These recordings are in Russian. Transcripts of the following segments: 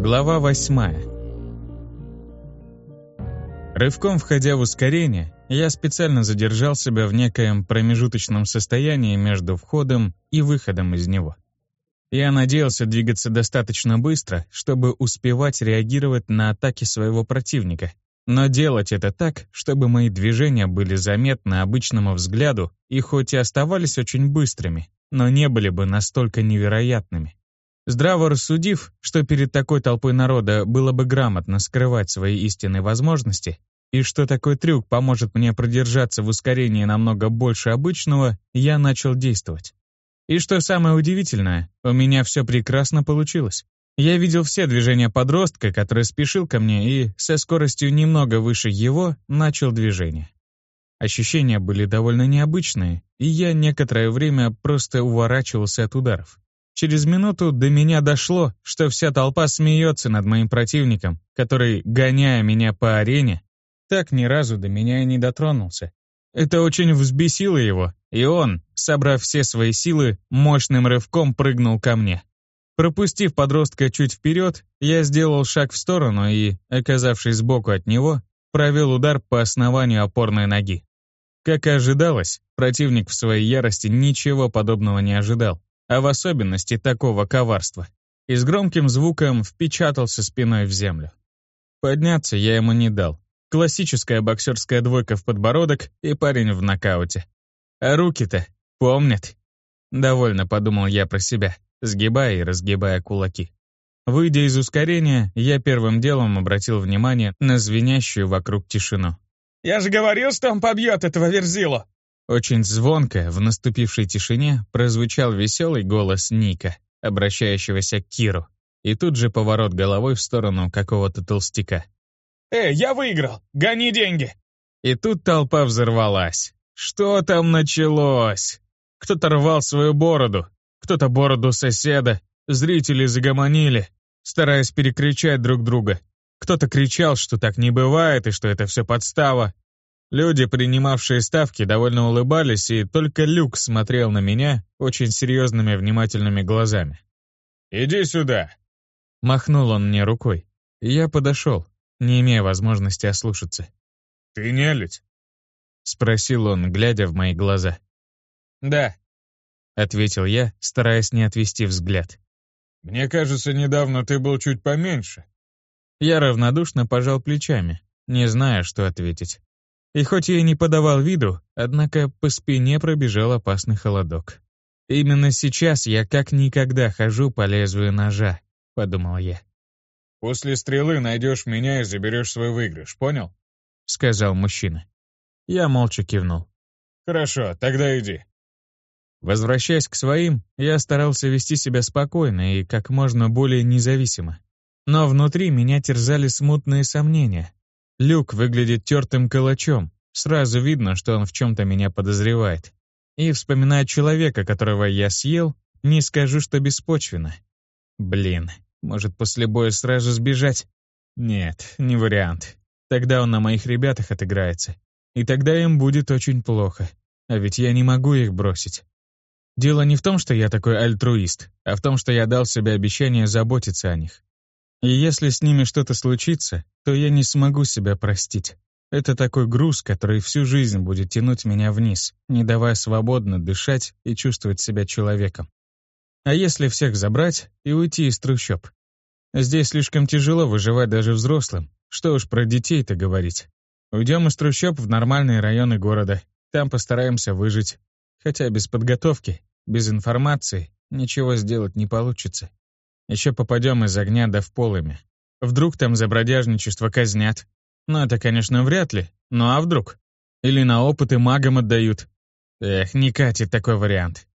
Глава восьмая. Рывком входя в ускорение, я специально задержал себя в некоем промежуточном состоянии между входом и выходом из него. Я надеялся двигаться достаточно быстро, чтобы успевать реагировать на атаки своего противника, но делать это так, чтобы мои движения были заметны обычному взгляду и хоть и оставались очень быстрыми, но не были бы настолько невероятными. Здраво рассудив, что перед такой толпой народа было бы грамотно скрывать свои истинные возможности, и что такой трюк поможет мне продержаться в ускорении намного больше обычного, я начал действовать. И что самое удивительное, у меня все прекрасно получилось. Я видел все движения подростка, который спешил ко мне и, со скоростью немного выше его, начал движение. Ощущения были довольно необычные, и я некоторое время просто уворачивался от ударов. Через минуту до меня дошло, что вся толпа смеется над моим противником, который, гоняя меня по арене, так ни разу до меня и не дотронулся. Это очень взбесило его, и он, собрав все свои силы, мощным рывком прыгнул ко мне. Пропустив подростка чуть вперед, я сделал шаг в сторону и, оказавшись сбоку от него, провел удар по основанию опорной ноги. Как и ожидалось, противник в своей ярости ничего подобного не ожидал а в особенности такого коварства, и с громким звуком впечатался спиной в землю. Подняться я ему не дал. Классическая боксерская двойка в подбородок и парень в нокауте. А руки-то помнят. Довольно подумал я про себя, сгибая и разгибая кулаки. Выйдя из ускорения, я первым делом обратил внимание на звенящую вокруг тишину. «Я же говорил, что он побьет этого Верзилу!» Очень звонко в наступившей тишине прозвучал веселый голос Ника, обращающегося к Киру, и тут же поворот головой в сторону какого-то толстяка. «Эй, я выиграл! Гони деньги!» И тут толпа взорвалась. Что там началось? Кто-то рвал свою бороду, кто-то бороду соседа, зрители загомонили, стараясь перекричать друг друга. Кто-то кричал, что так не бывает и что это все подстава, Люди, принимавшие ставки, довольно улыбались, и только Люк смотрел на меня очень серьезными внимательными глазами. «Иди сюда!» Махнул он мне рукой. я подошел, не имея возможности ослушаться. «Ты нелюдь?» Спросил он, глядя в мои глаза. «Да», — ответил я, стараясь не отвести взгляд. «Мне кажется, недавно ты был чуть поменьше». Я равнодушно пожал плечами, не зная, что ответить. И хоть я и не подавал виду, однако по спине пробежал опасный холодок. «Именно сейчас я как никогда хожу по лезвию ножа», — подумал я. «После стрелы найдешь меня и заберешь свой выигрыш, понял?» — сказал мужчина. Я молча кивнул. «Хорошо, тогда иди». Возвращаясь к своим, я старался вести себя спокойно и как можно более независимо. Но внутри меня терзали смутные сомнения, Люк выглядит тертым калачом. Сразу видно, что он в чем-то меня подозревает. И, вспоминая человека, которого я съел, не скажу, что беспочвенно. Блин, может, после боя сразу сбежать? Нет, не вариант. Тогда он на моих ребятах отыграется. И тогда им будет очень плохо. А ведь я не могу их бросить. Дело не в том, что я такой альтруист, а в том, что я дал себе обещание заботиться о них. И если с ними что-то случится, то я не смогу себя простить. Это такой груз, который всю жизнь будет тянуть меня вниз, не давая свободно дышать и чувствовать себя человеком. А если всех забрать и уйти из трущоб? Здесь слишком тяжело выживать даже взрослым. Что уж про детей-то говорить. Уйдем из трущоб в нормальные районы города. Там постараемся выжить. Хотя без подготовки, без информации ничего сделать не получится. Еще попадем из огня да в полыми. Вдруг там за бродяжничество казнят. Ну, это, конечно, вряд ли. Ну а вдруг? Или на опыты магам отдают. Эх, не катит такой вариант.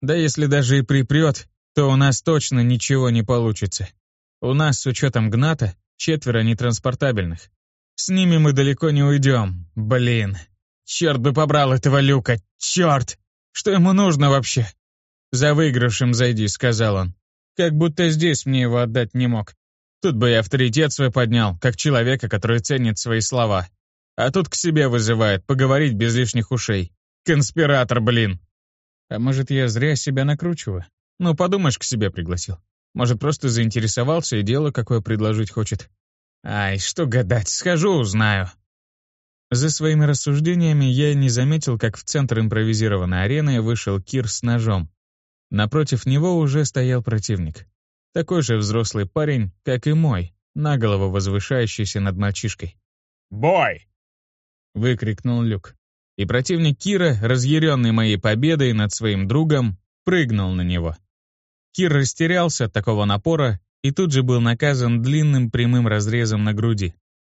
Да если даже и припрет, то у нас точно ничего не получится. У нас, с учетом Гната, четверо нетранспортабельных. С ними мы далеко не уйдем. Блин. Черт бы побрал этого люка. Черт! Что ему нужно вообще? За выигрышем зайди, сказал он. Как будто здесь мне его отдать не мог. Тут бы я авторитет свой поднял, как человека, который ценит свои слова. А тут к себе вызывает, поговорить без лишних ушей. Конспиратор, блин. А может, я зря себя накручиваю? Ну, подумаешь, к себе пригласил. Может, просто заинтересовался и дело какое предложить хочет. Ай, что гадать, схожу, узнаю. За своими рассуждениями я не заметил, как в центр импровизированной арены вышел Кир с ножом. Напротив него уже стоял противник. Такой же взрослый парень, как и мой, наголову возвышающийся над мальчишкой. «Бой!» — выкрикнул Люк. И противник Кира, разъяренный моей победой над своим другом, прыгнул на него. Кир растерялся от такого напора и тут же был наказан длинным прямым разрезом на груди.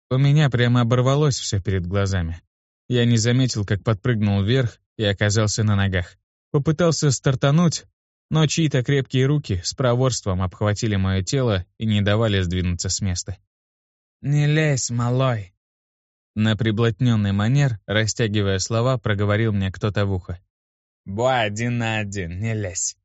У меня прямо оборвалось все перед глазами. Я не заметил, как подпрыгнул вверх и оказался на ногах. Попытался стартануть, но чьи-то крепкие руки с проворством обхватили мое тело и не давали сдвинуться с места. «Не лезь, малой!» На приблотненный манер, растягивая слова, проговорил мне кто-то в ухо. «Бой один на один, не лезь!»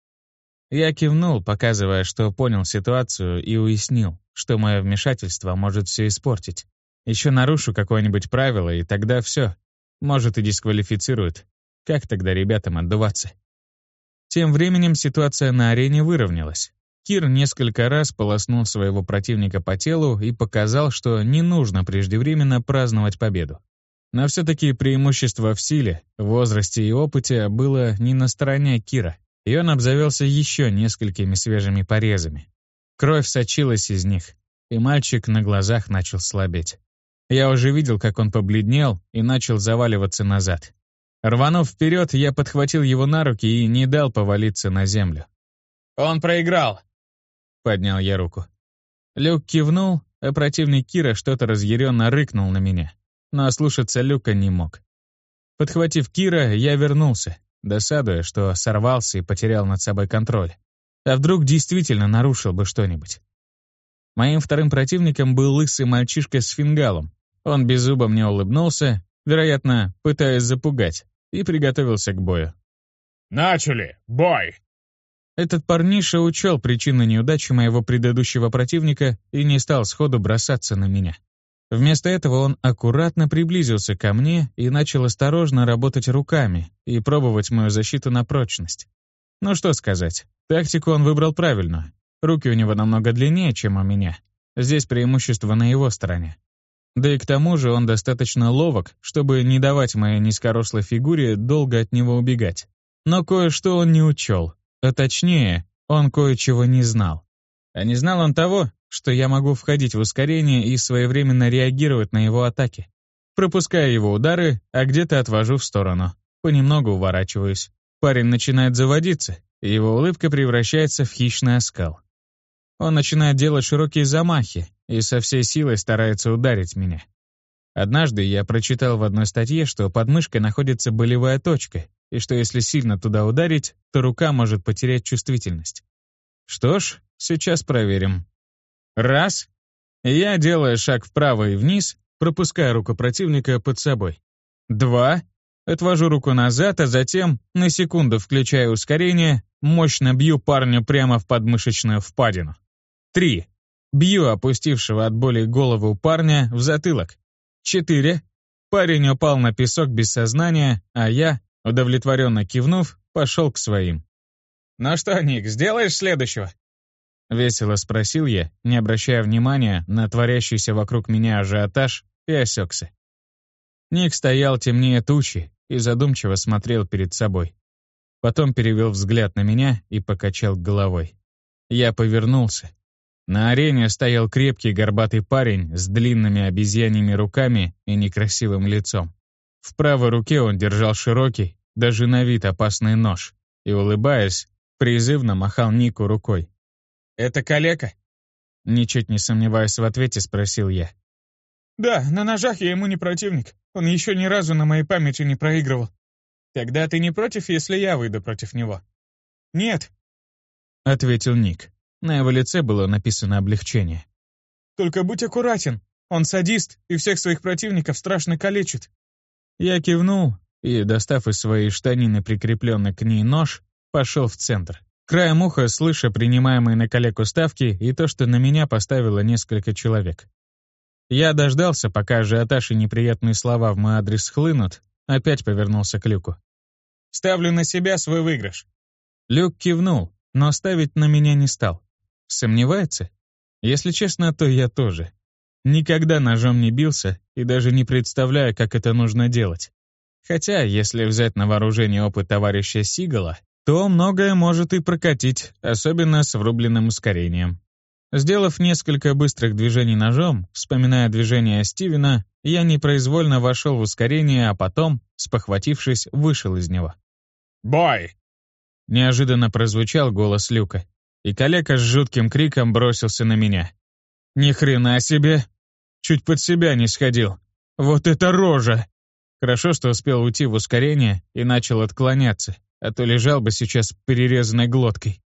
Я кивнул, показывая, что понял ситуацию и уяснил, что мое вмешательство может все испортить. Еще нарушу какое-нибудь правило, и тогда все. Может, и дисквалифицируют. Как тогда ребятам отдуваться? Тем временем ситуация на арене выровнялась. Кир несколько раз полоснул своего противника по телу и показал, что не нужно преждевременно праздновать победу. Но все-таки преимущество в силе, возрасте и опыте было не на стороне Кира, и он обзавелся еще несколькими свежими порезами. Кровь сочилась из них, и мальчик на глазах начал слабеть. Я уже видел, как он побледнел и начал заваливаться назад. Рванув вперед, я подхватил его на руки и не дал повалиться на землю. «Он проиграл!» — поднял я руку. Люк кивнул, а противник Кира что-то разъяренно рыкнул на меня, но ослушаться Люка не мог. Подхватив Кира, я вернулся, досадуя, что сорвался и потерял над собой контроль. А вдруг действительно нарушил бы что-нибудь? Моим вторым противником был лысый мальчишка с фингалом. Он беззубо мне улыбнулся, вероятно, пытаясь запугать, и приготовился к бою. «Начали! Бой!» Этот парниша учел причины неудачи моего предыдущего противника и не стал сходу бросаться на меня. Вместо этого он аккуратно приблизился ко мне и начал осторожно работать руками и пробовать мою защиту на прочность. Ну что сказать, тактику он выбрал правильную. Руки у него намного длиннее, чем у меня. Здесь преимущество на его стороне. Да и к тому же он достаточно ловок, чтобы не давать моей низкорослой фигуре долго от него убегать. Но кое-что он не учел, а точнее, он кое-чего не знал. А не знал он того, что я могу входить в ускорение и своевременно реагировать на его атаки. Пропуская его удары, а где-то отвожу в сторону. Понемногу уворачиваюсь. Парень начинает заводиться, и его улыбка превращается в хищный оскал. Он начинает делать широкие замахи, и со всей силой старается ударить меня. Однажды я прочитал в одной статье, что под мышкой находится болевая точка, и что если сильно туда ударить, то рука может потерять чувствительность. Что ж, сейчас проверим. Раз. Я делаю шаг вправо и вниз, пропуская руку противника под собой. Два. Отвожу руку назад, а затем, на секунду включая ускорение, мощно бью парню прямо в подмышечную впадину. Три. Бью опустившего от боли голову парня в затылок. Четыре. Парень упал на песок без сознания, а я, удовлетворенно кивнув, пошел к своим. «Ну что, Ник, сделаешь следующего?» Весело спросил я, не обращая внимания на творящийся вокруг меня ажиотаж, и осекся. Ник стоял темнее тучи и задумчиво смотрел перед собой. Потом перевел взгляд на меня и покачал головой. Я повернулся. На арене стоял крепкий горбатый парень с длинными обезьяньими руками и некрасивым лицом. В правой руке он держал широкий, даже на вид опасный нож, и, улыбаясь, призывно махал Нику рукой. «Это калека?» Ничуть не сомневаясь в ответе, спросил я. «Да, на ножах я ему не противник. Он еще ни разу на моей памяти не проигрывал. Тогда ты не против, если я выйду против него?» «Нет», — ответил Ник. На его лице было написано облегчение. «Только будь аккуратен. Он садист и всех своих противников страшно калечит». Я кивнул и, достав из своей штанины прикрепленный к ней нож, пошел в центр. Краем уха, слыша принимаемые на коллегу ставки и то, что на меня поставило несколько человек. Я дождался, пока ажиотаж и неприятные слова в мой адрес схлынут, опять повернулся к Люку. «Ставлю на себя свой выигрыш». Люк кивнул, но ставить на меня не стал. Сомневается? Если честно, то я тоже. Никогда ножом не бился и даже не представляю, как это нужно делать. Хотя, если взять на вооружение опыт товарища Сигала, то многое может и прокатить, особенно с врубленным ускорением. Сделав несколько быстрых движений ножом, вспоминая движение Стивена, я непроизвольно вошел в ускорение, а потом, спохватившись, вышел из него. «Бой!» Неожиданно прозвучал голос Люка, и калека с жутким криком бросился на меня. «Ни хрена себе!» Чуть под себя не сходил. «Вот это рожа!» Хорошо, что успел уйти в ускорение и начал отклоняться, а то лежал бы сейчас перерезанной глоткой.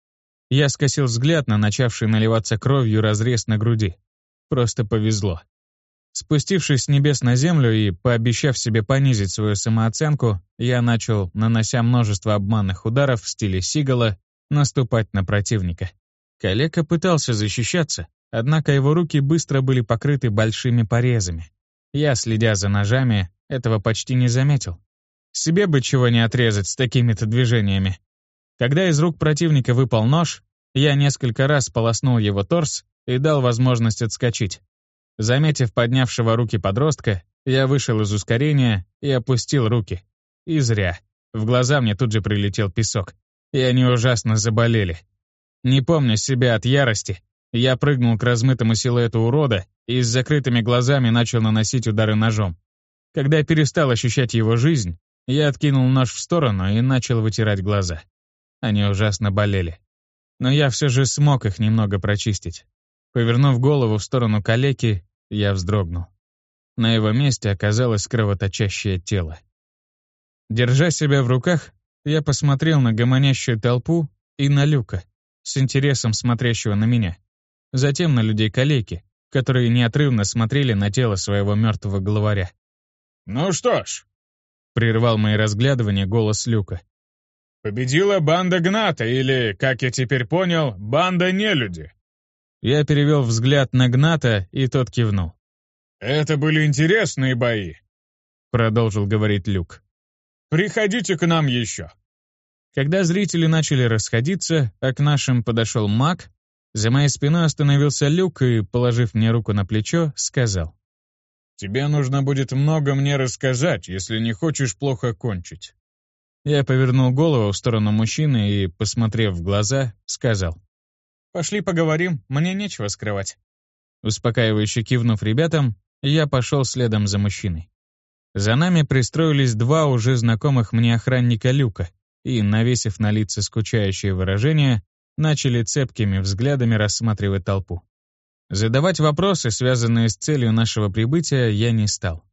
Я скосил взгляд на начавший наливаться кровью разрез на груди. Просто повезло. Спустившись с небес на землю и пообещав себе понизить свою самооценку, я начал, нанося множество обманных ударов в стиле Сигала, наступать на противника. Калека пытался защищаться, однако его руки быстро были покрыты большими порезами. Я, следя за ножами, этого почти не заметил. Себе бы чего не отрезать с такими-то движениями. Когда из рук противника выпал нож, я несколько раз полоснул его торс и дал возможность отскочить. Заметив поднявшего руки подростка, я вышел из ускорения и опустил руки. И зря. В глаза мне тут же прилетел песок, и они ужасно заболели. Не помня себя от ярости, я прыгнул к размытому силуэту урода и с закрытыми глазами начал наносить удары ножом. Когда я перестал ощущать его жизнь, я откинул нож в сторону и начал вытирать глаза. Они ужасно болели. Но я все же смог их немного прочистить. Повернув голову в сторону калеки, я вздрогнул. На его месте оказалось кровоточащее тело. Держа себя в руках, я посмотрел на гомонящую толпу и на Люка, с интересом смотрящего на меня. Затем на людей калеки, которые неотрывно смотрели на тело своего мертвого главаря. «Ну что ж», — прервал мои разглядывания голос Люка. Победила банда Гната, или, как я теперь понял, банда нелюди. Я перевел взгляд на Гната, и тот кивнул. «Это были интересные бои», — продолжил говорить Люк. «Приходите к нам еще». Когда зрители начали расходиться, а к нашим подошел маг, за моей спиной остановился Люк и, положив мне руку на плечо, сказал. «Тебе нужно будет много мне рассказать, если не хочешь плохо кончить. Я повернул голову в сторону мужчины и, посмотрев в глаза, сказал. «Пошли поговорим, мне нечего скрывать». Успокаивающе кивнув ребятам, я пошел следом за мужчиной. За нами пристроились два уже знакомых мне охранника Люка и, навесив на лица скучающее выражение, начали цепкими взглядами рассматривать толпу. Задавать вопросы, связанные с целью нашего прибытия, я не стал.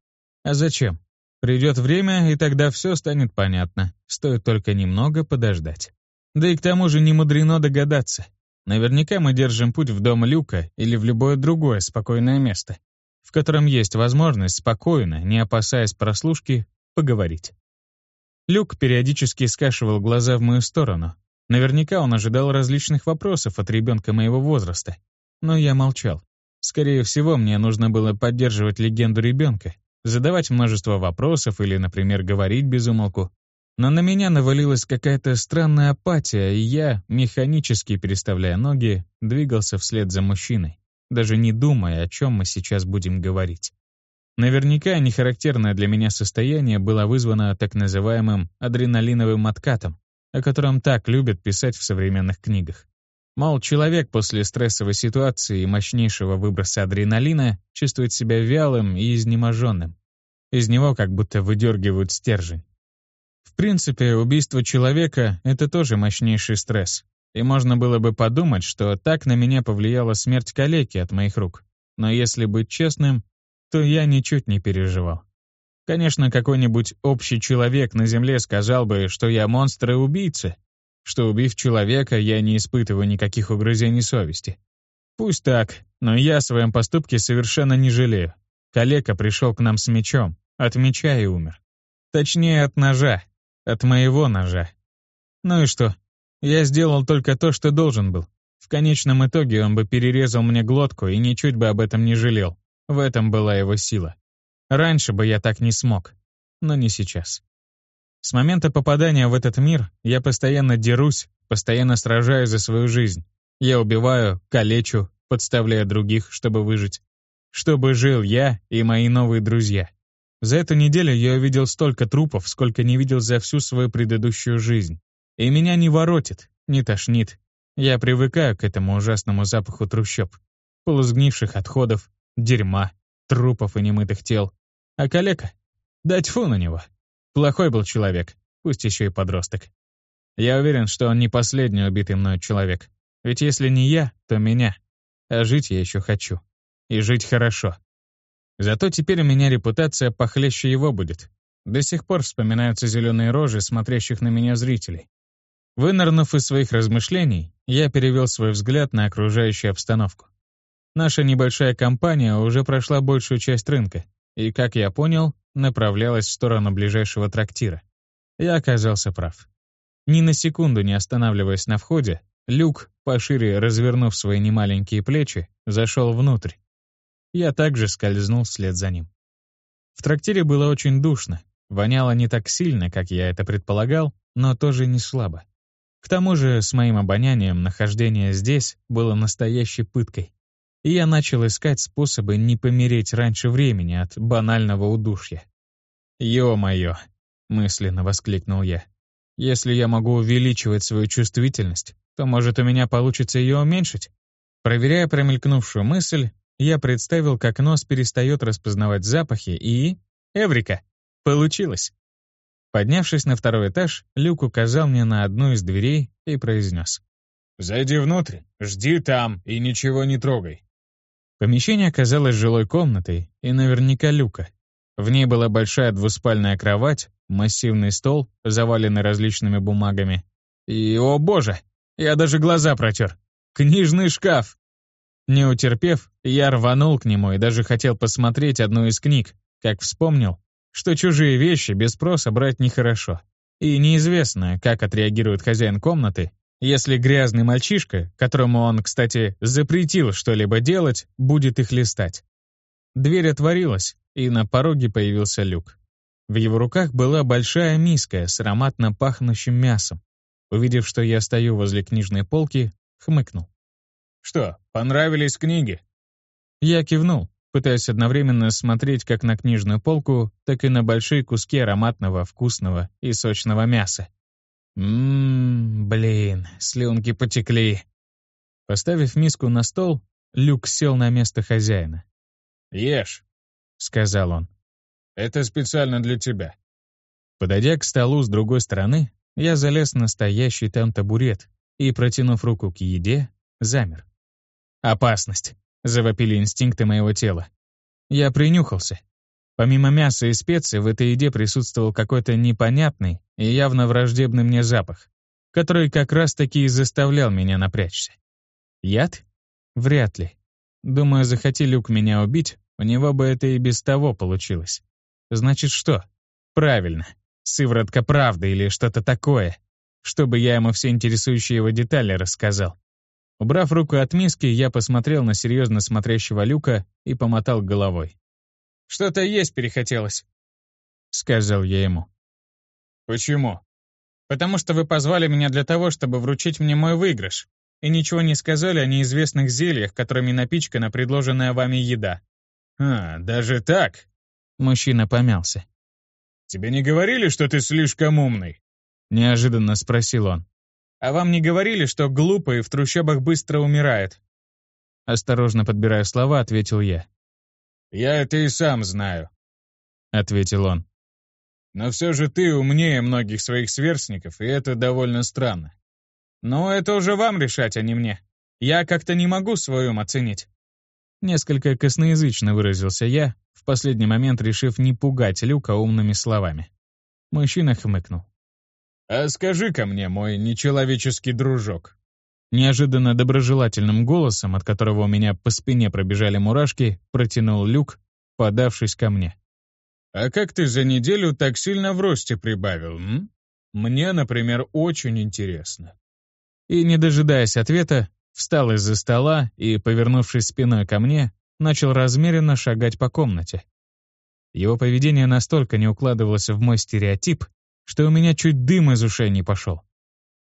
А зачем? Придет время, и тогда все станет понятно, стоит только немного подождать. Да и к тому же не мудрено догадаться. Наверняка мы держим путь в дом Люка или в любое другое спокойное место, в котором есть возможность спокойно, не опасаясь прослушки, поговорить. Люк периодически скашивал глаза в мою сторону. Наверняка он ожидал различных вопросов от ребенка моего возраста. Но я молчал. Скорее всего, мне нужно было поддерживать легенду ребенка, задавать множество вопросов или, например, говорить без умолку. Но на меня навалилась какая-то странная апатия, и я, механически переставляя ноги, двигался вслед за мужчиной, даже не думая, о чем мы сейчас будем говорить. Наверняка нехарактерное для меня состояние было вызвано так называемым адреналиновым откатом, о котором так любят писать в современных книгах. Мол, человек после стрессовой ситуации и мощнейшего выброса адреналина чувствует себя вялым и изнеможенным. Из него как будто выдергивают стержень. В принципе, убийство человека — это тоже мощнейший стресс. И можно было бы подумать, что так на меня повлияла смерть калеки от моих рук. Но если быть честным, то я ничуть не переживал. Конечно, какой-нибудь общий человек на Земле сказал бы, что я монстр и убийца, что, убив человека, я не испытываю никаких угрызений совести. Пусть так, но я о своем поступке совершенно не жалею. Калека пришел к нам с мечом, от меча и умер. Точнее, от ножа, от моего ножа. Ну и что? Я сделал только то, что должен был. В конечном итоге он бы перерезал мне глотку и ничуть бы об этом не жалел. В этом была его сила. Раньше бы я так не смог, но не сейчас. С момента попадания в этот мир я постоянно дерусь, постоянно сражаюсь за свою жизнь. Я убиваю, калечу, подставляя других, чтобы выжить. Чтобы жил я и мои новые друзья. За эту неделю я увидел столько трупов, сколько не видел за всю свою предыдущую жизнь. И меня не воротит, не тошнит. Я привыкаю к этому ужасному запаху трущоб, полузгнивших отходов, дерьма, трупов и немытых тел. А калека? Да тьфу на него. Плохой был человек, пусть еще и подросток. Я уверен, что он не последний убитый мной человек. Ведь если не я, то меня. А жить я еще хочу. И жить хорошо. Зато теперь у меня репутация похлеще его будет. До сих пор вспоминаются зеленые рожи, смотрящих на меня зрителей. Вынырнув из своих размышлений, я перевел свой взгляд на окружающую обстановку. Наша небольшая компания уже прошла большую часть рынка и, как я понял, направлялась в сторону ближайшего трактира. Я оказался прав. Ни на секунду не останавливаясь на входе, Люк, пошире развернув свои немаленькие плечи, зашел внутрь. Я также скользнул вслед за ним. В трактире было очень душно, воняло не так сильно, как я это предполагал, но тоже не слабо. К тому же, с моим обонянием нахождение здесь было настоящей пыткой. И я начал искать способы не помереть раньше времени от банального удушья. «Ё-моё!» — мысленно воскликнул я. Если я могу увеличивать свою чувствительность, то, может, у меня получится ее уменьшить? Проверяя промелькнувшую мысль, я представил, как нос перестает распознавать запахи и... Эврика! Получилось! Поднявшись на второй этаж, Люк указал мне на одну из дверей и произнес. «Зайди внутрь, жди там и ничего не трогай». Помещение оказалось жилой комнатой и наверняка Люка. В ней была большая двуспальная кровать, массивный стол, заваленный различными бумагами. И, о боже, я даже глаза протер. Книжный шкаф. Не утерпев, я рванул к нему и даже хотел посмотреть одну из книг, как вспомнил, что чужие вещи без спроса брать нехорошо. И неизвестно, как отреагирует хозяин комнаты, если грязный мальчишка, которому он, кстати, запретил что-либо делать, будет их листать. Дверь отворилась, и на пороге появился люк. В его руках была большая миска с ароматно пахнущим мясом. Увидев, что я стою возле книжной полки, хмыкнул. «Что, понравились книги?» Я кивнул, пытаясь одновременно смотреть как на книжную полку, так и на большие куски ароматного, вкусного и сочного мяса. Ммм, блин, слюнки потекли. Поставив миску на стол, Люк сел на место хозяина. «Ешь», — сказал он. Это специально для тебя». Подойдя к столу с другой стороны, я залез на стоящий там табурет и, протянув руку к еде, замер. «Опасность!» — завопили инстинкты моего тела. Я принюхался. Помимо мяса и специй в этой еде присутствовал какой-то непонятный и явно враждебный мне запах, который как раз-таки и заставлял меня напрячься. Яд? Вряд ли. Думаю, захоти Люк меня убить, у него бы это и без того получилось. Значит, что? Правильно. Сыворотка правды или что-то такое. Чтобы я ему все интересующие его детали рассказал. Убрав руку от миски, я посмотрел на серьезно смотрящего Люка и помотал головой. «Что-то есть перехотелось», — сказал я ему. «Почему?» «Потому что вы позвали меня для того, чтобы вручить мне мой выигрыш, и ничего не сказали о неизвестных зельях, которыми напичкана предложенная вами еда». «А, даже так?» Мужчина помялся. «Тебе не говорили, что ты слишком умный?» Неожиданно спросил он. «А вам не говорили, что глупые в трущобах быстро умирают?» Осторожно подбирая слова, ответил я. «Я это и сам знаю», — ответил он. «Но все же ты умнее многих своих сверстников, и это довольно странно». «Ну, это уже вам решать, а не мне. Я как-то не могу свою оценить». Несколько косноязычно выразился я, в последний момент решив не пугать Люка умными словами. Мужчина хмыкнул. «А скажи-ка мне, мой нечеловеческий дружок». Неожиданно доброжелательным голосом, от которого у меня по спине пробежали мурашки, протянул Люк, подавшись ко мне. «А как ты за неделю так сильно в росте прибавил, м? Мне, например, очень интересно». И, не дожидаясь ответа, встал из-за стола и, повернувшись спиной ко мне, начал размеренно шагать по комнате. Его поведение настолько не укладывалось в мой стереотип, что у меня чуть дым из ушей не пошел.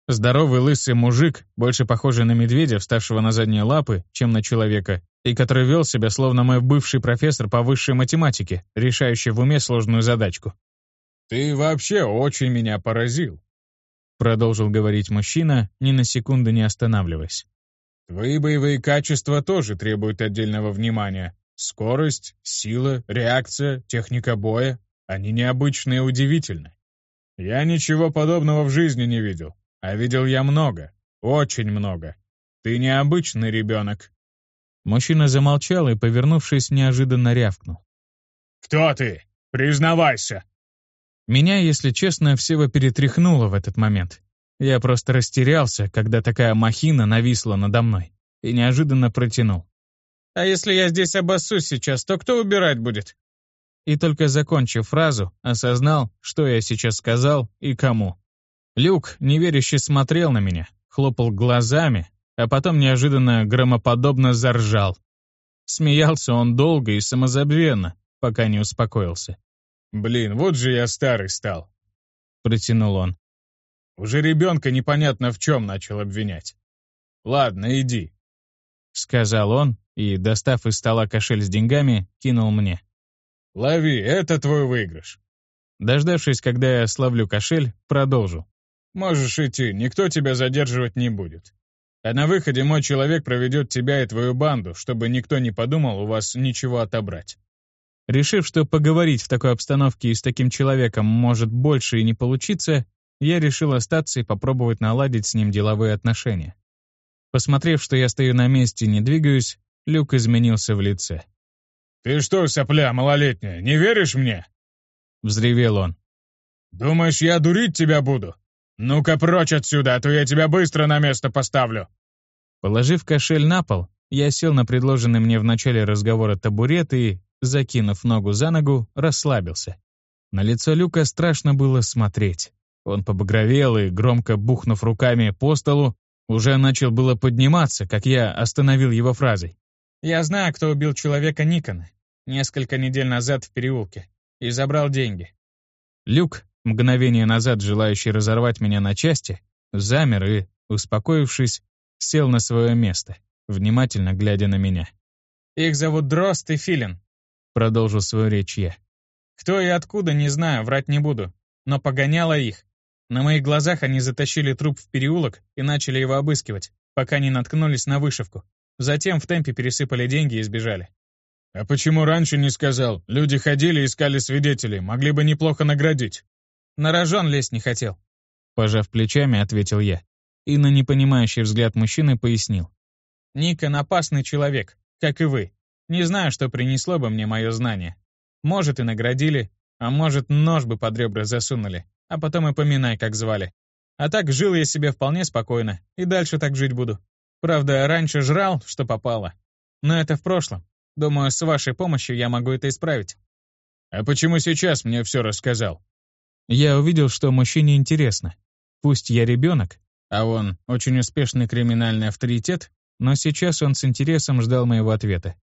Здоровый лысый мужик, больше похожий на медведя, вставшего на задние лапы, чем на человека, и который вел себя словно мой бывший профессор по высшей математике, решающий в уме сложную задачку. «Ты вообще очень меня поразил», — продолжил говорить мужчина, ни на секунду не останавливаясь. «Твои боевые качества тоже требуют отдельного внимания. Скорость, сила, реакция, техника боя — они необычные и удивительны. Я ничего подобного в жизни не видел. А видел я много, очень много. Ты необычный ребенок». Мужчина замолчал и, повернувшись, неожиданно рявкнул. «Кто ты? Признавайся!» Меня, если честно, всего перетряхнуло в этот момент. Я просто растерялся, когда такая махина нависла надо мной, и неожиданно протянул. «А если я здесь обоссусь сейчас, то кто убирать будет?» И только закончив фразу, осознал, что я сейчас сказал и кому. Люк неверяще смотрел на меня, хлопал глазами, а потом неожиданно громоподобно заржал. Смеялся он долго и самозабвенно, пока не успокоился. «Блин, вот же я старый стал», — протянул он. «Уже ребенка непонятно в чем начал обвинять. Ладно, иди», — сказал он и, достав из стола кошель с деньгами, кинул мне. «Лови, это твой выигрыш». Дождавшись, когда я славлю кошель, продолжу. Можешь идти, никто тебя задерживать не будет. А на выходе мой человек проведет тебя и твою банду, чтобы никто не подумал у вас ничего отобрать. Решив, что поговорить в такой обстановке и с таким человеком может больше и не получиться, я решил остаться и попробовать наладить с ним деловые отношения. Посмотрев, что я стою на месте и не двигаюсь, Люк изменился в лице. «Ты что, сопля малолетняя, не веришь мне?» Взревел он. «Думаешь, я дурить тебя буду? «Ну-ка прочь отсюда, а то я тебя быстро на место поставлю!» Положив кошель на пол, я сел на предложенный мне в начале разговора табурет и, закинув ногу за ногу, расслабился. На лицо Люка страшно было смотреть. Он побагровел и, громко бухнув руками по столу, уже начал было подниматься, как я остановил его фразой. «Я знаю, кто убил человека Никона несколько недель назад в переулке и забрал деньги». Люк, мгновение назад желающий разорвать меня на части, замер и, успокоившись, сел на свое место, внимательно глядя на меня. «Их зовут Дрозд и Филин», — продолжил свою речь я. «Кто и откуда, не знаю, врать не буду, но погоняло их. На моих глазах они затащили труп в переулок и начали его обыскивать, пока не наткнулись на вышивку. Затем в темпе пересыпали деньги и сбежали. «А почему раньше не сказал? Люди ходили, искали свидетелей, могли бы неплохо наградить». На рожон лезть не хотел. Пожав плечами, ответил я. И на непонимающий взгляд мужчины пояснил. Никон опасный человек, как и вы. Не знаю, что принесло бы мне мое знание. Может, и наградили, а может, нож бы под ребра засунули, а потом и поминай, как звали. А так жил я себе вполне спокойно, и дальше так жить буду. Правда, раньше жрал, что попало. Но это в прошлом. Думаю, с вашей помощью я могу это исправить. А почему сейчас мне все рассказал? Я увидел, что мужчине интересно. Пусть я ребенок, а он очень успешный криминальный авторитет, но сейчас он с интересом ждал моего ответа.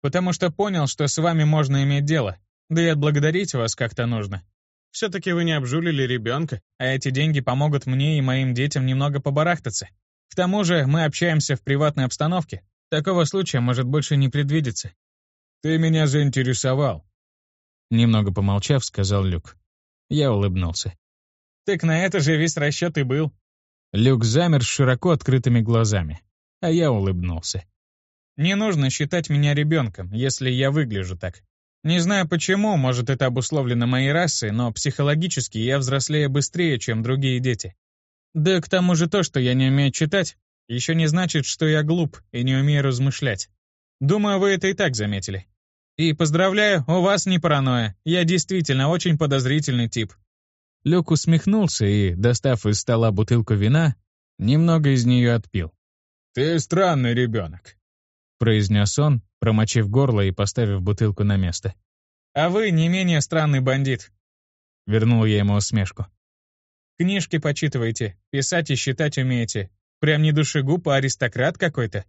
«Потому что понял, что с вами можно иметь дело, да и отблагодарить вас как-то нужно. Все-таки вы не обжулили ребенка, а эти деньги помогут мне и моим детям немного побарахтаться. К тому же мы общаемся в приватной обстановке. Такого случая может больше не предвидеться». «Ты меня заинтересовал», — немного помолчав, сказал Люк. Я улыбнулся. «Так на это же весь расчет и был». Люк замер с широко открытыми глазами, а я улыбнулся. «Не нужно считать меня ребенком, если я выгляжу так. Не знаю почему, может, это обусловлено моей расой, но психологически я взрослею быстрее, чем другие дети. Да к тому же то, что я не умею читать, еще не значит, что я глуп и не умею размышлять. Думаю, вы это и так заметили. И поздравляю, у вас не паранойя. Я действительно очень подозрительный тип». Люк усмехнулся и, достав из стола бутылку вина, немного из нее отпил. «Ты странный ребенок», — произнес он, промочив горло и поставив бутылку на место. «А вы не менее странный бандит», — вернул я ему усмешку. «Книжки почитываете, писать и считать умеете. Прям не душегуб, а аристократ какой-то».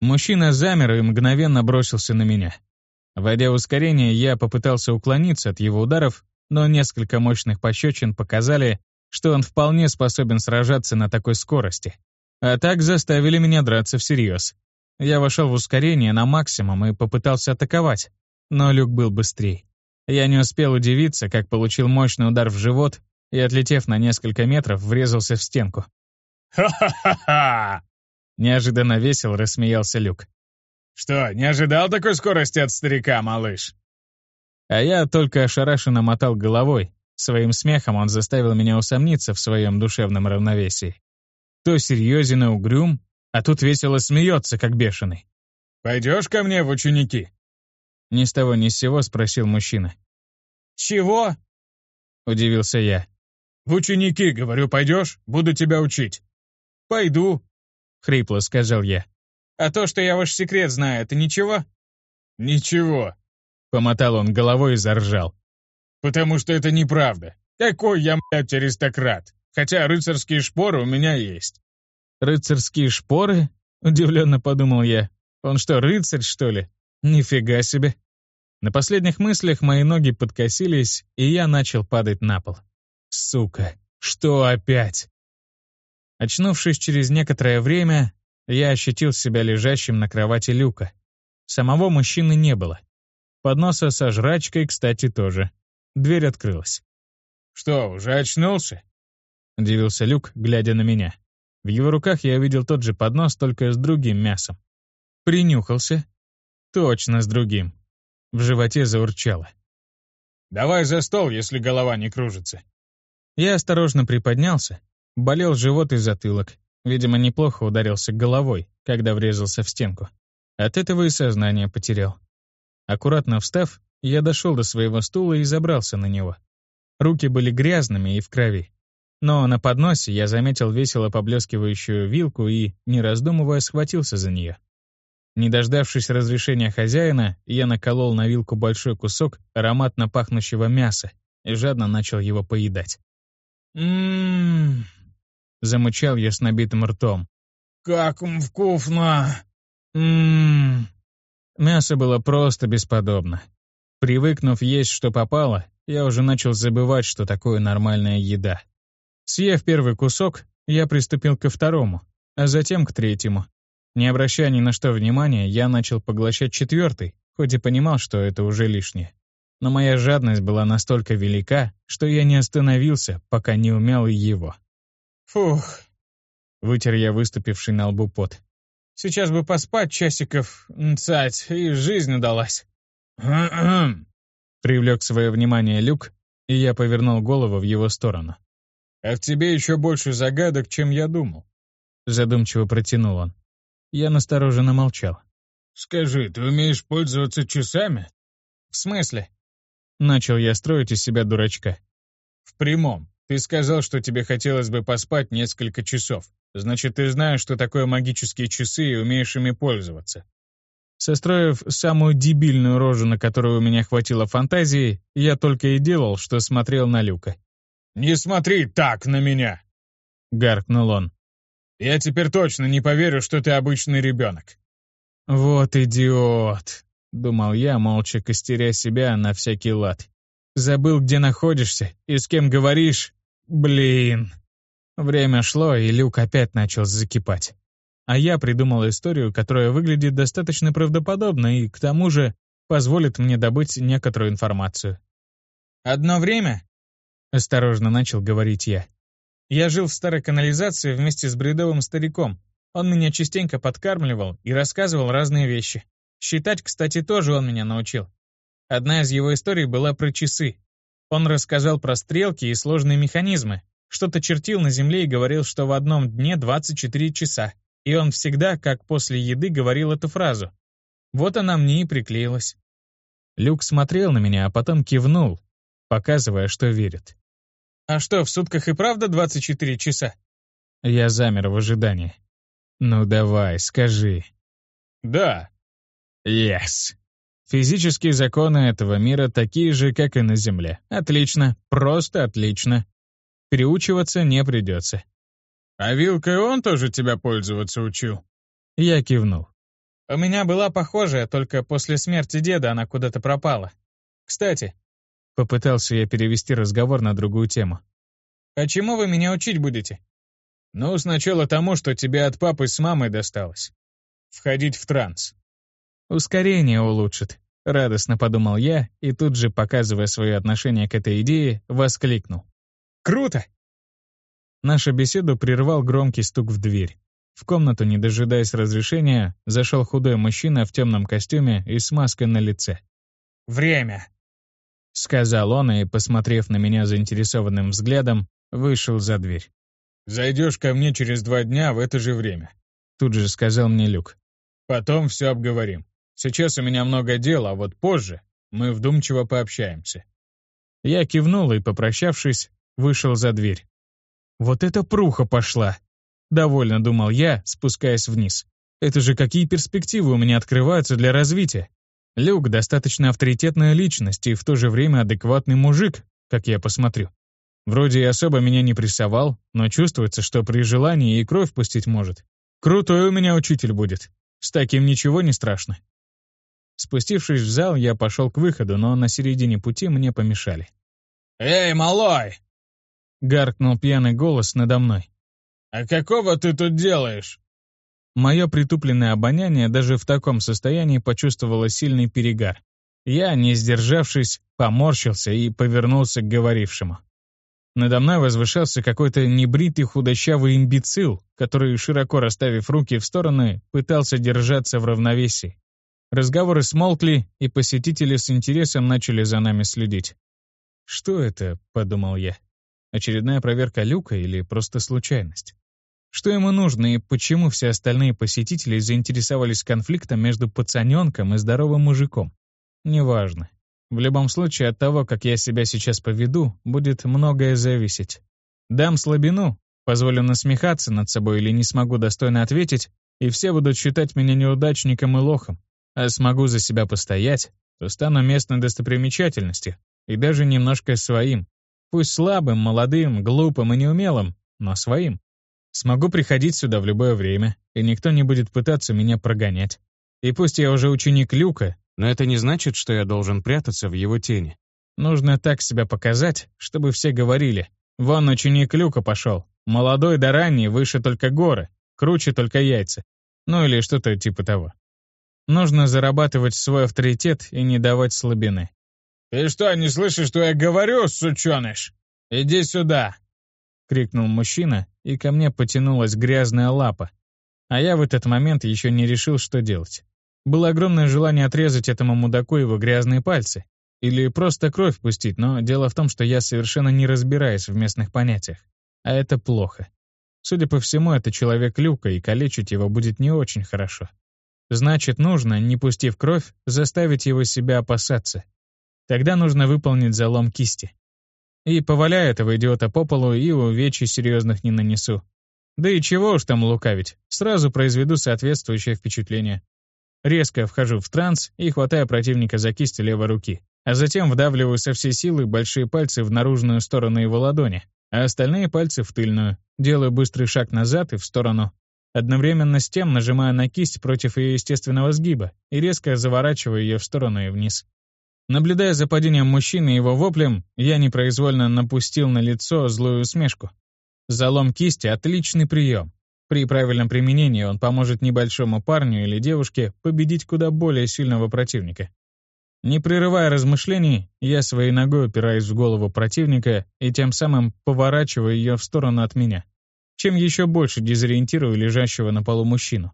Мужчина замер и мгновенно бросился на меня. Войдя в ускорение, я попытался уклониться от его ударов, но несколько мощных пощечин показали, что он вполне способен сражаться на такой скорости. А так заставили меня драться всерьез. Я вошел в ускорение на максимум и попытался атаковать, но люк был быстрее. Я не успел удивиться, как получил мощный удар в живот и, отлетев на несколько метров, врезался в стенку. «Ха-ха-ха-ха!» Неожиданно весело рассмеялся Люк. «Что, не ожидал такой скорости от старика, малыш?» А я только ошарашенно мотал головой. Своим смехом он заставил меня усомниться в своем душевном равновесии. То серьезен и угрюм, а тут весело смеется, как бешеный. «Пойдешь ко мне в ученики?» Ни с того ни с сего спросил мужчина. «Чего?» — удивился я. «В ученики, говорю, пойдешь? Буду тебя учить». «Пойду», — хрипло сказал я. «А то, что я ваш секрет знаю, это ничего?» «Ничего», — помотал он головой и заржал. «Потому что это неправда. Какой я, блядь, аристократ? Хотя рыцарские шпоры у меня есть». «Рыцарские шпоры?» — удивленно подумал я. «Он что, рыцарь, что ли? Нифига себе!» На последних мыслях мои ноги подкосились, и я начал падать на пол. Сука, что опять? Очнувшись через некоторое время, я ощутил себя лежащим на кровати люка. Самого мужчины не было. Подноса со жрачкой, кстати, тоже. Дверь открылась. «Что, уже очнулся?» — удивился Люк, глядя на меня. В его руках я видел тот же поднос, только с другим мясом. Принюхался. Точно с другим. В животе заурчало. «Давай за стол, если голова не кружится». Я осторожно приподнялся. Болел живот и затылок. Видимо, неплохо ударился головой, когда врезался в стенку. От этого и сознание потерял. Аккуратно встав, я дошел до своего стула и забрался на него. Руки были грязными и в крови. Но на подносе я заметил весело поблескивающую вилку и, не раздумывая, схватился за нее. Не дождавшись разрешения хозяина, я наколол на вилку большой кусок ароматно пахнущего мяса и жадно начал его поедать. «Ммм...» — замычал я с набитым ртом. «Как вкусно!» «Ммм...» Мясо было просто бесподобно. Привыкнув есть, что попало, я уже начал забывать, что такое нормальная еда. Съев первый кусок, я приступил ко второму, а затем к третьему. Не обращая ни на что внимания, я начал поглощать четвертый, хоть и понимал, что это уже лишнее. Но моя жадность была настолько велика, что я не остановился, пока не умял его. «Фух», — вытер я выступивший на лбу пот. «Сейчас бы поспать часиков, цать, и жизнь удалась». Привлек свое внимание Люк, и я повернул голову в его сторону. «А в тебе еще больше загадок, чем я думал», — задумчиво протянул он. Я настороженно молчал. «Скажи, ты умеешь пользоваться часами?» «В смысле?» Начал я строить из себя дурачка. «В прямом. Ты сказал, что тебе хотелось бы поспать несколько часов. Значит, ты знаешь, что такое магические часы и умеешь ими пользоваться». Состроив самую дебильную рожу, на которую у меня хватило фантазии, я только и делал, что смотрел на Люка. «Не смотри так на меня!» — гаркнул он. Я теперь точно не поверю, что ты обычный ребенок. Вот идиот, думал я, молча костеря себя на всякий лад. Забыл, где находишься и с кем говоришь. Блин. Время шло, и люк опять начал закипать. А я придумал историю, которая выглядит достаточно правдоподобно и, к тому же, позволит мне добыть некоторую информацию. «Одно время», — осторожно начал говорить я, я жил в старой канализации вместе с бредовым стариком. Он меня частенько подкармливал и рассказывал разные вещи. Считать, кстати, тоже он меня научил. Одна из его историй была про часы. Он рассказал про стрелки и сложные механизмы, что-то чертил на земле и говорил, что в одном дне 24 часа. И он всегда, как после еды, говорил эту фразу. Вот она мне и приклеилась. Люк смотрел на меня, а потом кивнул, показывая, что верит. А что, в сутках и правда 24 часа? Я замер в ожидании. Ну давай, скажи. Да. Yes. Физические законы этого мира такие же, как и на Земле. Отлично, просто отлично. Переучиваться не придется. А вилкой он тоже тебя пользоваться учил? Я кивнул. У меня была похожая, только после смерти деда она куда-то пропала. Кстати, Попытался я перевести разговор на другую тему. «А чему вы меня учить будете?» «Ну, сначала тому, что тебе от папы с мамой досталось. Входить в транс». «Ускорение улучшит», — радостно подумал я и тут же, показывая свое отношение к этой идее, воскликнул. «Круто!» Нашу беседу прервал громкий стук в дверь. В комнату, не дожидаясь разрешения, зашел худой мужчина в темном костюме и с маской на лице. «Время!» — сказал он и, посмотрев на меня заинтересованным взглядом, вышел за дверь. «Зайдешь ко мне через два дня в это же время», — тут же сказал мне Люк. «Потом все обговорим. Сейчас у меня много дел, а вот позже мы вдумчиво пообщаемся». Я кивнул и, попрощавшись, вышел за дверь. «Вот это пруха пошла!» — довольно думал я, спускаясь вниз. «Это же какие перспективы у меня открываются для развития? Люк достаточно авторитетная личность и в то же время адекватный мужик, как я посмотрю. Вроде и особо меня не прессовал, но чувствуется, что при желании и кровь пустить может. Крутой у меня учитель будет. С таким ничего не страшно. Спустившись в зал, я пошел к выходу, но на середине пути мне помешали. «Эй, малой!» — гаркнул пьяный голос надо мной. «А какого ты тут делаешь?» Мое притупленное обоняние даже в таком состоянии почувствовало сильный перегар. Я, не сдержавшись, поморщился и повернулся к говорившему. Надо мной возвышался какой-то небритый худощавый имбецил, который, широко расставив руки в стороны, пытался держаться в равновесии. Разговоры смолкли, и посетители с интересом начали за нами следить. «Что это?» — подумал я. «Очередная проверка люка или просто случайность?» Что ему нужно и почему все остальные посетители заинтересовались конфликтом между пацаненком и здоровым мужиком? Неважно. В любом случае, от того, как я себя сейчас поведу, будет многое зависеть. Дам слабину, позволю насмехаться над собой или не смогу достойно ответить, и все будут считать меня неудачником и лохом. А смогу за себя постоять, то стану местной достопримечательностью, и даже немножко своим. Пусть слабым, молодым, глупым и неумелым, но своим. Смогу приходить сюда в любое время, и никто не будет пытаться меня прогонять. И пусть я уже ученик Люка, но это не значит, что я должен прятаться в его тени. Нужно так себя показать, чтобы все говорили. Вон ученик Люка пошел. Молодой да ранний, выше только горы, круче только яйца. Ну или что-то типа того. Нужно зарабатывать свой авторитет и не давать слабины. «Ты что, не слышишь, что я говорю, сученыш? Иди сюда!» — крикнул мужчина, и ко мне потянулась грязная лапа. А я в этот момент еще не решил, что делать. Было огромное желание отрезать этому мудаку его грязные пальцы. Или просто кровь пустить, но дело в том, что я совершенно не разбираюсь в местных понятиях. А это плохо. Судя по всему, это человек Люка, и калечить его будет не очень хорошо. Значит, нужно, не пустив кровь, заставить его себя опасаться. Тогда нужно выполнить залом кисти. И поваляю этого идиота по полу, и увечий серьезных не нанесу. Да и чего уж там лукавить, сразу произведу соответствующее впечатление. Резко вхожу в транс и хватаю противника за кисть левой руки, а затем вдавливаю со всей силы большие пальцы в наружную сторону его ладони, а остальные пальцы в тыльную. Делаю быстрый шаг назад и в сторону. Одновременно с тем нажимаю на кисть против ее естественного сгиба и резко заворачиваю ее в сторону и вниз. Наблюдая за падением мужчины и его воплем, я непроизвольно напустил на лицо злую усмешку. Залом кисти — отличный прием. При правильном применении он поможет небольшому парню или девушке победить куда более сильного противника. Не прерывая размышлений, я своей ногой упираюсь в голову противника и тем самым поворачиваю ее в сторону от меня, чем еще больше дезориентирую лежащего на полу мужчину.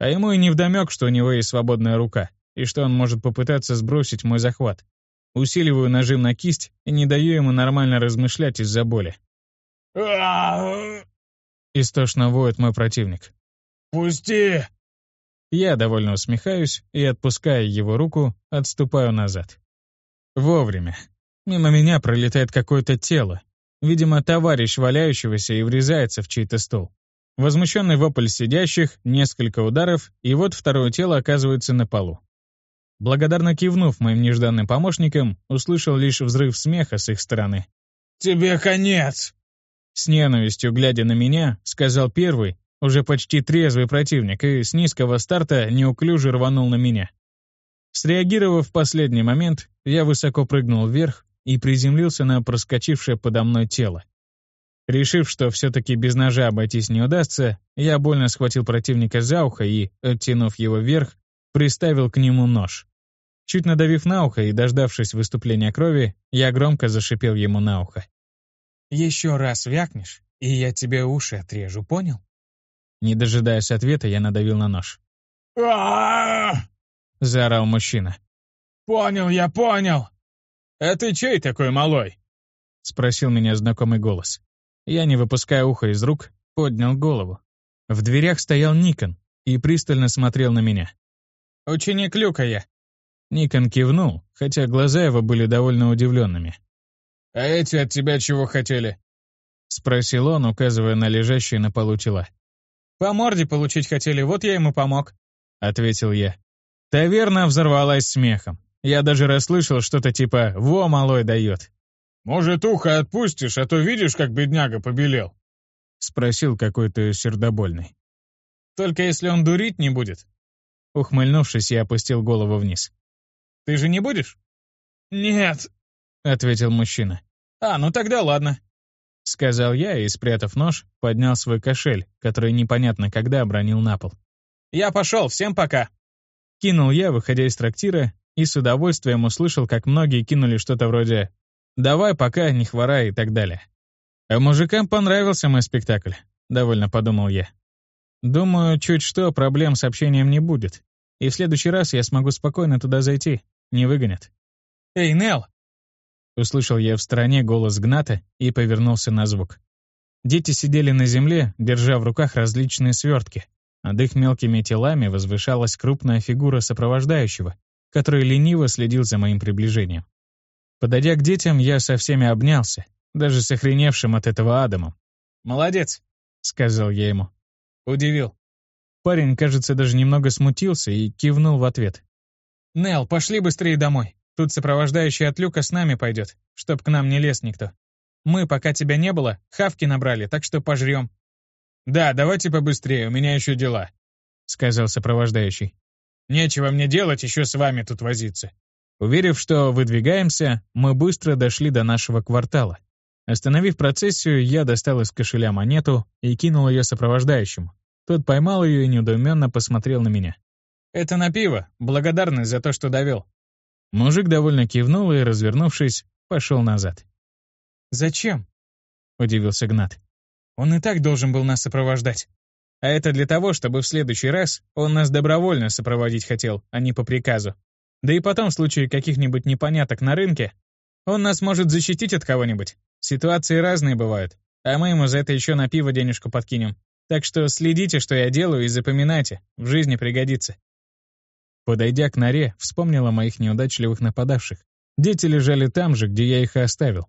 А ему и невдомек, что у него есть свободная рука и что он может попытаться сбросить мой захват. Усиливаю нажим на кисть и не даю ему нормально размышлять из-за боли. Истошно воет мой противник. «Пусти!» Я довольно усмехаюсь и, отпуская его руку, отступаю назад. Вовремя. Мимо меня пролетает какое-то тело. Видимо, товарищ валяющегося и врезается в чей-то стол. Возмущенный вопль сидящих, несколько ударов, и вот второе тело оказывается на полу. Благодарно кивнув моим нежданным помощникам, услышал лишь взрыв смеха с их стороны. «Тебе конец!» С ненавистью глядя на меня, сказал первый, уже почти трезвый противник, и с низкого старта неуклюже рванул на меня. Среагировав в последний момент, я высоко прыгнул вверх и приземлился на проскочившее подо мной тело. Решив, что все-таки без ножа обойтись не удастся, я больно схватил противника за ухо и, оттянув его вверх, приставил к нему нож. Чуть надавив на ухо и дождавшись выступления крови, я громко зашипел ему на ухо. «Еще раз вякнешь, и я тебе уши отрежу, понял?» Не дожидаясь ответа, я надавил на нож. заорал мужчина. «Понял, я понял! А ты чей такой малой?» — спросил меня знакомый голос. Я, не выпуская уха из рук, поднял голову. В дверях стоял Никон и пристально смотрел на меня. «Ученик Люка я». Никон кивнул, хотя глаза его были довольно удивленными. «А эти от тебя чего хотели?» — спросил он, указывая на лежащие на полу тела. «По морде получить хотели, вот я ему помог», — ответил я. Таверна взорвалась смехом. Я даже расслышал что-то типа «Во, малой дает». «Может, ухо отпустишь, а то видишь, как бедняга побелел?» — спросил какой-то сердобольный. «Только если он дурить не будет». Ухмыльнувшись, я опустил голову вниз. «Ты же не будешь?» «Нет», — ответил мужчина. «А, ну тогда ладно», — сказал я и, спрятав нож, поднял свой кошель, который непонятно когда обронил на пол. «Я пошел, всем пока!» Кинул я, выходя из трактира, и с удовольствием услышал, как многие кинули что-то вроде «давай, пока, не хворай» и так далее. А мужикам понравился мой спектакль, довольно подумал я. Думаю, чуть что, проблем с общением не будет. И в следующий раз я смогу спокойно туда зайти, не выгонят. «Эй, Нел!» Услышал я в стороне голос Гната и повернулся на звук. Дети сидели на земле, держа в руках различные свертки. Над их мелкими телами возвышалась крупная фигура сопровождающего, который лениво следил за моим приближением. Подойдя к детям, я со всеми обнялся, даже с охреневшим от этого Адамом. «Молодец», — сказал я ему. «Удивил». Парень, кажется, даже немного смутился и кивнул в ответ. «Нел, пошли быстрее домой. Тут сопровождающий от люка с нами пойдет, чтоб к нам не лез никто. Мы, пока тебя не было, хавки набрали, так что пожрем». «Да, давайте побыстрее, у меня еще дела», — сказал сопровождающий. «Нечего мне делать еще с вами тут возиться». Уверив, что выдвигаемся, мы быстро дошли до нашего квартала. Остановив процессию, я достал из кошеля монету и кинул ее сопровождающему. Тот поймал ее и недоуменно посмотрел на меня. «Это на пиво. Благодарность за то, что довел. Мужик довольно кивнул и, развернувшись, пошел назад. «Зачем?» — удивился Гнат. «Он и так должен был нас сопровождать. А это для того, чтобы в следующий раз он нас добровольно сопроводить хотел, а не по приказу. Да и потом, в случае каких-нибудь непоняток на рынке, он нас может защитить от кого-нибудь. Ситуации разные бывают, а мы ему за это еще на пиво денежку подкинем. Так что следите, что я делаю, и запоминайте, в жизни пригодится. Подойдя к норе, вспомнил о моих неудачливых нападавших. Дети лежали там же, где я их и оставил.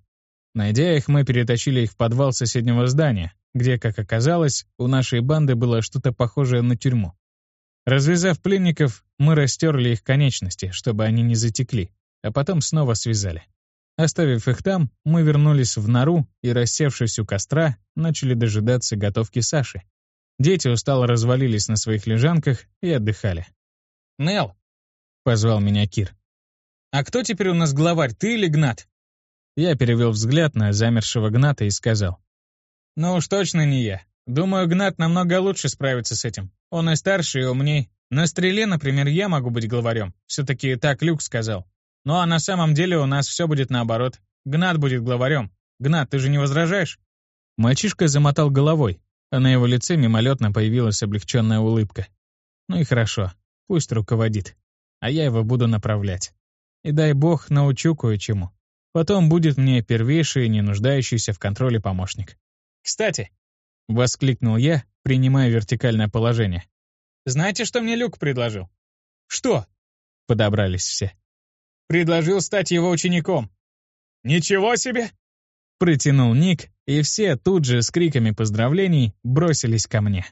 Найдя их, мы перетащили их в подвал соседнего здания, где, как оказалось, у нашей банды было что-то похожее на тюрьму. Развязав пленников, мы растерли их конечности, чтобы они не затекли, а потом снова связали. Оставив их там, мы вернулись в нору и, рассевшись у костра, начали дожидаться готовки Саши. Дети устало развалились на своих лежанках и отдыхали. «Нел!» — позвал меня Кир. «А кто теперь у нас главарь, ты или Гнат?» Я перевел взгляд на замершего Гната и сказал. «Ну уж точно не я. Думаю, Гнат намного лучше справится с этим. Он и старше, и умней. На стреле, например, я могу быть главарем. Все-таки так Люк сказал. Ну а на самом деле у нас все будет наоборот. Гнат будет главарем. Гнат, ты же не возражаешь?» Мальчишка замотал головой, а на его лице мимолетно появилась облегченная улыбка. «Ну и хорошо. Пусть руководит, а я его буду направлять. И дай бог научу кое-чему. Потом будет мне первейший, не нуждающийся в контроле помощник. «Кстати!» — воскликнул я, принимая вертикальное положение. «Знаете, что мне Люк предложил?» «Что?» — подобрались все. «Предложил стать его учеником». «Ничего себе!» — протянул Ник, и все тут же с криками поздравлений бросились ко мне.